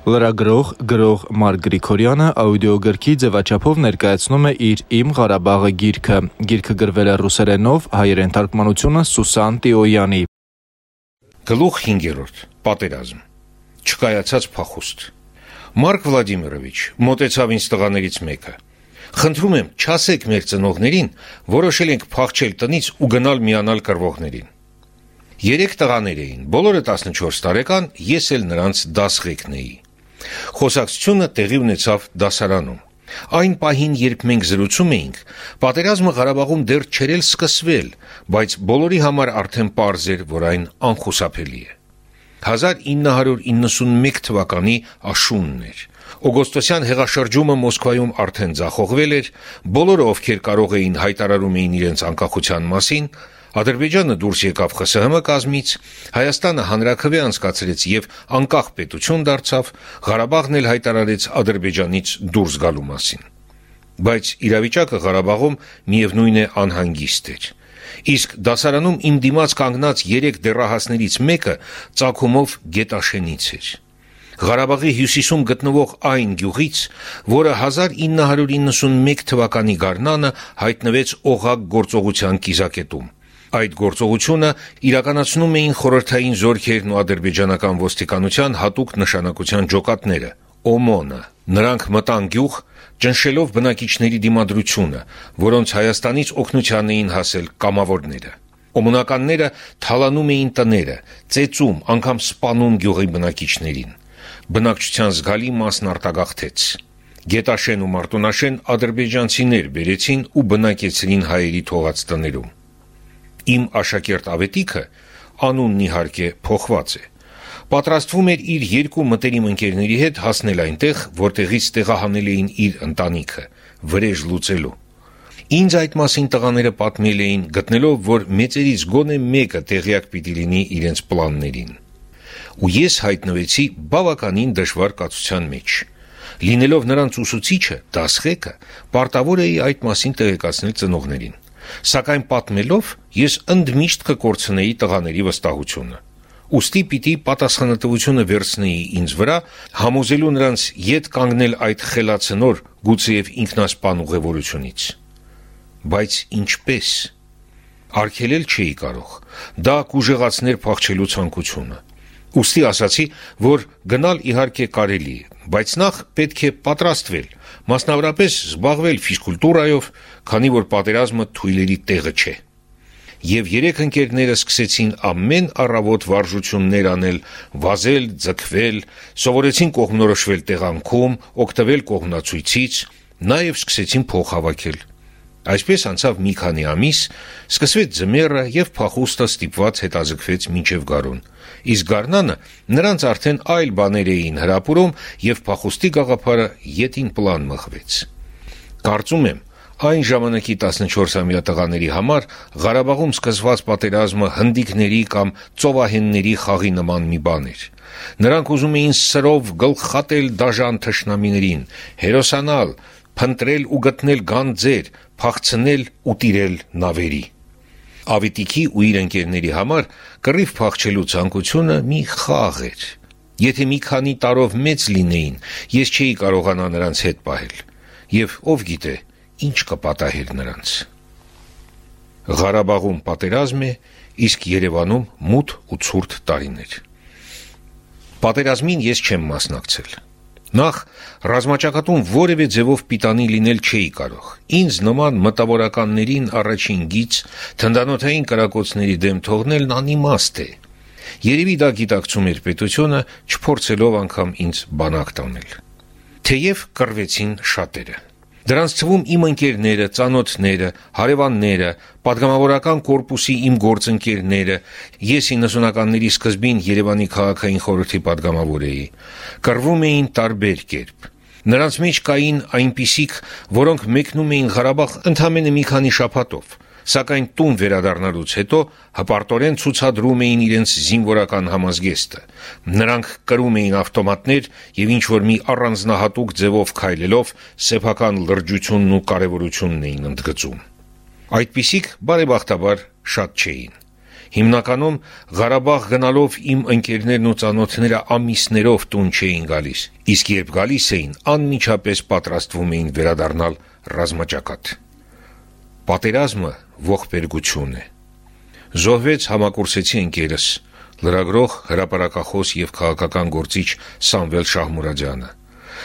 Լրագրող գրող Մարկ Գրիգորյանը աուդիոգրքի ձևաչափով ներկայացնում է իր Իմ Ղարաբաղը գիրքը։ Գիրքը գրվել է ռուսերենով, հայերեն թարգմանությունը Սուսան Տիոյանի։ Գլուխ 5-րդ. Պատերազմ։ Չկայացած փախուստ։ Մարկ Վլադիմիրովիչ մտեցավ ինձ տղաներից մեկը։ Խնդրում եմ, չասեք մեր ծնողներին, որոշել ենք փախչել տնից ու գնալ միանալ կռվողներին։ Երեք տղաներ էին, բոլորը 14 տարեկան, ես էլ նրանց դասղեկն էի։ Խոսակցությունը տեղի ունեցավ դասարանում։ Այն պահին, երբ մենք զրուցում էինք, պատերազմը Ղարաբաղում դեռ չէր էլ սկսվել, բայց բոլորի համար արդեն པարզ էր, որ այն անխուսափելի է։ 1991 թվականի աշունն էր։ Օգոստոսյան հեղաշրջումը Մոսկվայում արդեն ձախողվել էր, բոլորը, ովքեր կարող էին, հայտարարում էին իրենց անկախության մասին, Ադրբեջանը դուրս եկավ ԽՍՀՄ կազմից, Հայաստանը հանրաքվե անցկացրեց եւ անկախ պետություն դարձավ, Ղարաբաղն էլ հայտարարեց Ադրբեջանից դուրս գալու մասին։ Բայց իրավիճակը Ղարաբաղում միևնույն է անհանգիստ էր։ Իսկ դասարանում իմ դիմաց կանգնած 3 դեռահասներից մեկը ցակումով գետաշենից էր։ Ղարաբաղի հյուսիսում գտնվող այն գյուղից, որը 1991 թվականի գարնանը հայտնվեց օղակ գործողության կիզակետում Այդ գործողությունը իրականացնում էին խորհրդային զորքերն ու ադրբեջանական ոստիկանության հատուկ նշանակության ջոկատները՝ ՕՄՈՆ-ը։ Նրանք մտան գյուղ, ճնշելով բնակիչների դիմադրությունը, որոնց Հայաստանից օգնության էին հասել կամավորները։ Օմոնականները թալանում էին տները, ծեծում, անգամ սպանում գյուղի բնակիչներին։ Բնակչության զգալի մասն արտագաղթեց։ Գետաշեն ու Մարտունաշեն ադրբեջանցիներ բերեցին ու բնակեցրին հայերի թողած տներում։ Իմ աշակերտ Ավետիքը անունն իհարկե փոխված է պատրաստվում էր իր երկու մտերիմ ընկերների հետ հասնել այնտեղ, որտեղից տեղահանել էին իր ընտանիքը, վրեժ լուծելու։ Ինձ այդ մասին տղաները պատմել էին, գտնելով, որ մեծերից գոնե մեկը տեղյակ պիտի լինի իրենց պլաններին։ Ու ես հայտնվեցի բավականին դժվար կացության մեջ։ Լինելով նրանց ուսուցիչը, դասղեկը, պարտավոր էի այդ մասին տեղեկացնել ծնողներին սակայն պատմելով ես ընդմիշտ կկորցնեի տղաների վստահությունը։ Ոստի պիտի պատասխանատվությունը վերցնեի ինձ վրա, համոզելու նրանց յետ կանգնել այդ խելացնոր գուցեև ինքնասպան ուղևորությունից։ Բայց ինչպես արգելել չէի կարող։ Դա կուժեղացներ փախչելու ցանկությունը։ Ոստի ասացի, որ գնալ իհարկե կարելի է, բայց նախ պետք է պատրաստվել, մասնավորապես զբաղվել ֆիզկուլտուրայով, քանի որ պատերազմը թույլերի տեղը չէ։ Եվ երեք ընկերները սկսեցին ամեն առավոտ վարժություններ անել, վազել, ձգվել, սովորեցին կողմնորոշվել տեղանքում, օգտվել կողմնացույցից, նաև սկսեցին փող հավաքել։ Այսպես անցավ մի քանի ամիս, սկսվեց ձմեռը եւ փախուստը ստիպված հետազգվեց մինչև գարուն։ Իսկ գարնանը նրանց արդեն այլ բաներ էին հրապուրում եւ փախուստի գաղափարը յետին պլան մղվեց։ Կարծում եմ, այն ժամանակի 14-ամյա տղաների համար Ղարաբաղում սկսված պատերազմը հնդիկների կամ ծովահենների խաղի նման մի բան էր։ Նրանք ուզում էին սրով գլխատել դաժան թշնամիներին, հերոսանալ, փնտրել ու գտնել գանձեր, փախցնել ու տիրել նավերի։ Ավետիքի ու իր ընկերների համար կռիվ փախչելու ցանկությունը մի խաղ էր։ Եթե մի քանի տարով մեծ լինեին, ես չէի կարողանա նրանց հետ պահել։ Եվ ով գիտե, ինչ կպատահեր նրանց։ Ղարաբաղում պատերազմ է, իսկ Երևանում մութ ու ցուրտ տարիներ։ Պատերազմին ես չեմ մասնակցել։ Նախ ռազմաճակատում որևէ ձևով պիտանի լինել չէի կարող։ Ինձ նման մտավորականներին առաջին գից թնդանոթային կրակոցների դեմ թողնելն անիմաստ է։ Երևի դա գիտակցում էր պետությունը, չփորձելով անգամ ինձ բանակ տանել։ Թեև կռվեցին շատերը։ Դրանց թվում իմ ընկերները, ծանոթները, հարևանները, падգամավորական կորպուսի իմ գործընկերները։ Ես 90-ականների սկզբին Երևանի քաղաքային խորհրդի падգամավոր էի։ Կռվում էին տարբեր կերպ։ Նրանց մեջ կային այնպիսիք, որոնք մեկնում էին Ղարաբաղ ընդամենը մի քանի շաբաթով սակայն տուն վերադառնալուց հետո հպարտորեն ցուցադրում էին իրենց զինվորական համազգեստը։ Նրանք կրում էին ավտոմատներ եւ ինչ որ մի առանձնահատուկ ձևով քայլելով սեփական լրջությունն ու կարևորությունն էին ընդգծում։ Այդպիսիք բարեբախտաբար շատ չէին։ Հիմնականում Ղարաբաղ գնալով իմ ընկերներն ու ծանոթները ամիսներով տուն չէին գալիս, իսկ երբ գալիս էին, անմիջապես պատրաստվում էին վերադառնալ ռազմաճակատ։ Պատերազմը ողբերգություն է։ Զոհվեց համակուրսեցի ընկերս, լրագրող, հրապարակախոս եւ քաղաքական գործիչ Սամվել Շահմուրադյանը։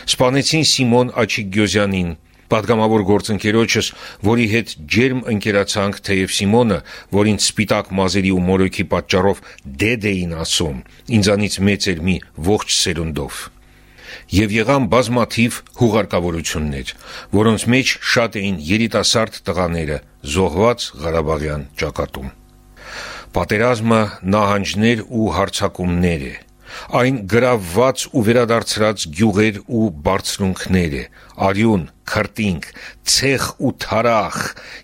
Սպանեցին Սիմոն Աչիկգյոզյանին, Պատգամավոր գործընկերոջս, որի հետ ջերմ ընկերացանք, թեև Սիմոնը, որին սպիտակ մազերի ու մորոքի պատճառով դեդ էին ասում, ինձանից մեծ էր մի ողջ սերունդով։ Եվ եղան բազմաթիվ հուղարկավորություններ, որոնց մեջ շատ էին երիտասարդ տղաները, զոհված Ղարաբաղյան ճակատում։ Պատերազմը նահանջներ ու հարցակումներ է, այն գրավված ու վերադարձրած գյուղեր ու բարձրունքներ է, արյուն, քրտինք, ցեխ ու թարախ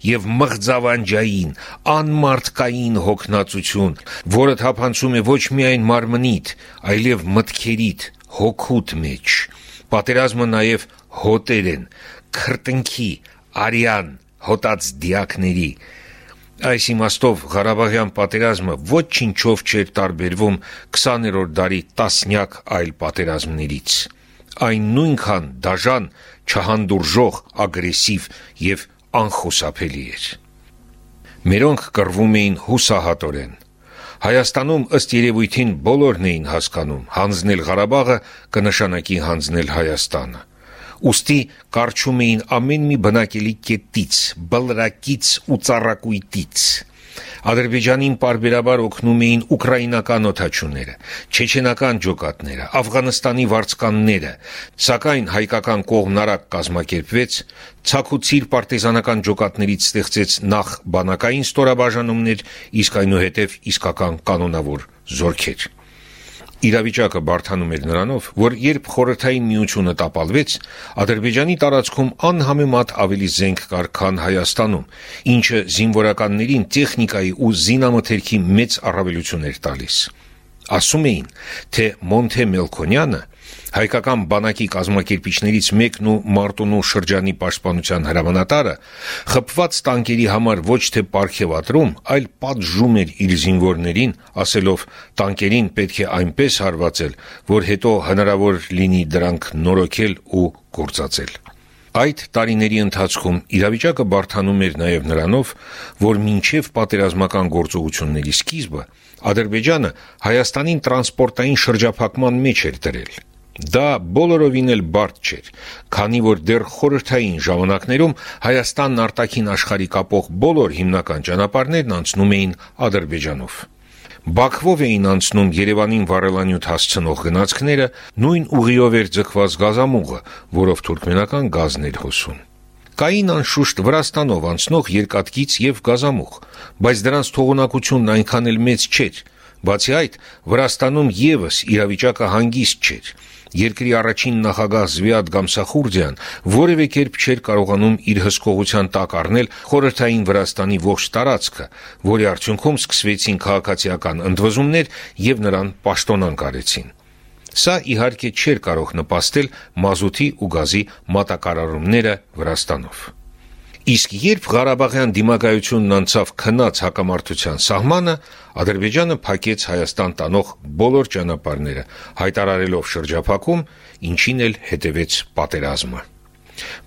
եւ մղձավանջային, անմարտկային հոգնածություն, որը թափանցում է ոչ միայն մարմնիդ, այլև մտքերիդ, հոգուտ մեջ։ Պատերազմը նաև հոտեր են, քրտնքի, արյան, հոտած դիակների, Այս իմաստով Ղարաբաղյան պատերազմը ոչինչով չէր տարբերվում 20-րդ դարի տասնյակ այլ պատերազմներից։ Այն նույնքան դաժան, չհանդուրժող, ագրեսիվ եւ անխուսափելի էր։ Մերոնք կռվում էին հուսահատորեն։ Հայաստանում ըստ երևույթին բոլորն էին հասկանում, հանձնել Ղարաբաղը կնշանակի հանձնել Հայաստանը։ Ոստի կարճում էին ամեն մի բնակելի կետից, բլրակից ու ծառակույտից։ Ադրբեջանին parberabar օգնում էին ուկրաինական օթաչուները, չեչենական ջոկատները, Աֆղանստանի վարձկանները, սակայն հայկական կողմն արագ կազմակերպվեց, ցակուցիր պարտիզանական ջոկատներից ստեղծեց նախ բանակային ստորաբաժանումներ, իսկ այնուհետև իսկական կանոնավոր զորքեր։ Իրավիճակը բարթանում էր նրանով, որ երբ խորհրդային միությունը տապալվեց, Ադրբեջանի տարածքում անհամեմատ ավելի զենք կար, քան Հայաստանում, ինչը զինվորականներին տեխնիկայի ու զինամթերքի մեծ առավելություն էր տալիս։ Ասում էին, թե Մոնթե Մելքոնյանը հայկական բանակի կազմակերպիչներից մեկն ու Մարտունու շրջանի պաշտպանության հրամանատարը խփված տանկերի համար ոչ թե ապարքեվատրում, այլ պատժում էր իր զինվորներին, ասելով. «Տանկերին պետք է այնպես հարվածել, որ հետո հնարավոր լինի դրանք նորոգել ու գործածել»։ Այդ տարիների ընթացքում իրավիճակը բարթանում էր նաև նրանով, որ մինչև պատերազմական գործողությունների սկիզբը Ադրբեջանը Հայաստանին տրանսպորտային շրջափակման մեջ էր դրել։ Դա բոլորովին էլ բարդ չէր, քանի որ դեռ խորհրդային ժամանակներում Հայաստանն արտաքին աշխարհի կապող բոլոր հիմնական ճանապարհներն անցնում էին Ադրբեջանով։ Բաքվով էին անցնում Երևանին վառելանյութ հասցնող գնացքները, նույն ուղիով էր ձգված գազամուղը, որով թուրքմենական գազն էր հոսում։ Կային անշուշտ Վրաստանով անցնող երկաթգից եւ գազամուղ, բայց դրանց թողունակությունն այնքան էլ մեծ չէր։ Բացի այդ, Վրաստանում եւս իրավիճակը հանգիստ չէր երկրի առաջին նախագահ Զվիադ Գամսախուրդյան որևէ կերպ չէր կարողանում իր հսկողության տակ առնել խորհրդային Վրաստանի ողջ տարածքը, որի արդյունքում սկսվեցին քաղաքացիական ընդվզումներ եւ նրան պաշտոնանկ արեցին։ Սա իհարկե չէր կարող նպաստել մազութի ու գազի մատակարարումները Վրաստանով։ Իսկ երբ Ղարաբաղյան դիմակայությունն անցավ քնած հակամարտության սահմանը, Ադրբեջանը փակեց Հայաստան տանող բոլոր ճանապարհները, հայտարարելով շրջափակում, ինչին էլ հետևեց պատերազմը։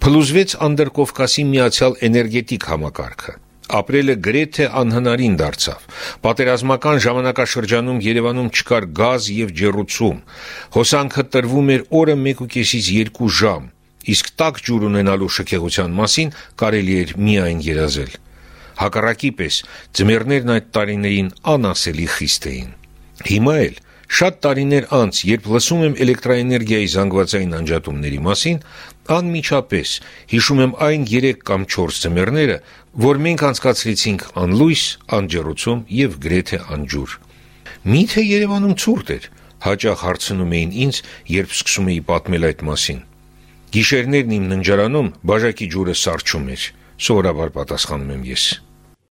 Փլուզվեց Անդրկովկասի միացյալ էներգետիկ համակարգը. Ապրելը գրեթե անհնարին դարձավ։ Պատերազմական ժամանակաշրջանում Երևանում չկար գազ եւ ջեռուցում։ Հոսանքը տրվում էր օրը 1.5-ից 2 ժամ իսկ տաք ջուր ունենալու շքեղության մասին կարելի էր միայն երազել։ Հակառակի պես ձմեռներն այդ տարիներին անասելի խիստ էին։ Հիմա էլ շատ տարիներ անց, երբ լսում եմ էլեկտրաէներգիայի զանգվածային անջատումների մասին, անմիջապես հիշում եմ այն 3 կամ 4 ձմեռները, որ մենք անցկացրեցինք անլույս, անջերուցում եւ գրեթե անջուր։ Միթե Երևանում ցուրտ էր, հաճախ հարցնում էին ինձ, երբ սկսում էի պատմել այդ մասին։ Գիշերներն իմ ննջարանում բաժակի ջուրը սարճում էր, սովորաբար պատասխանում եմ ես։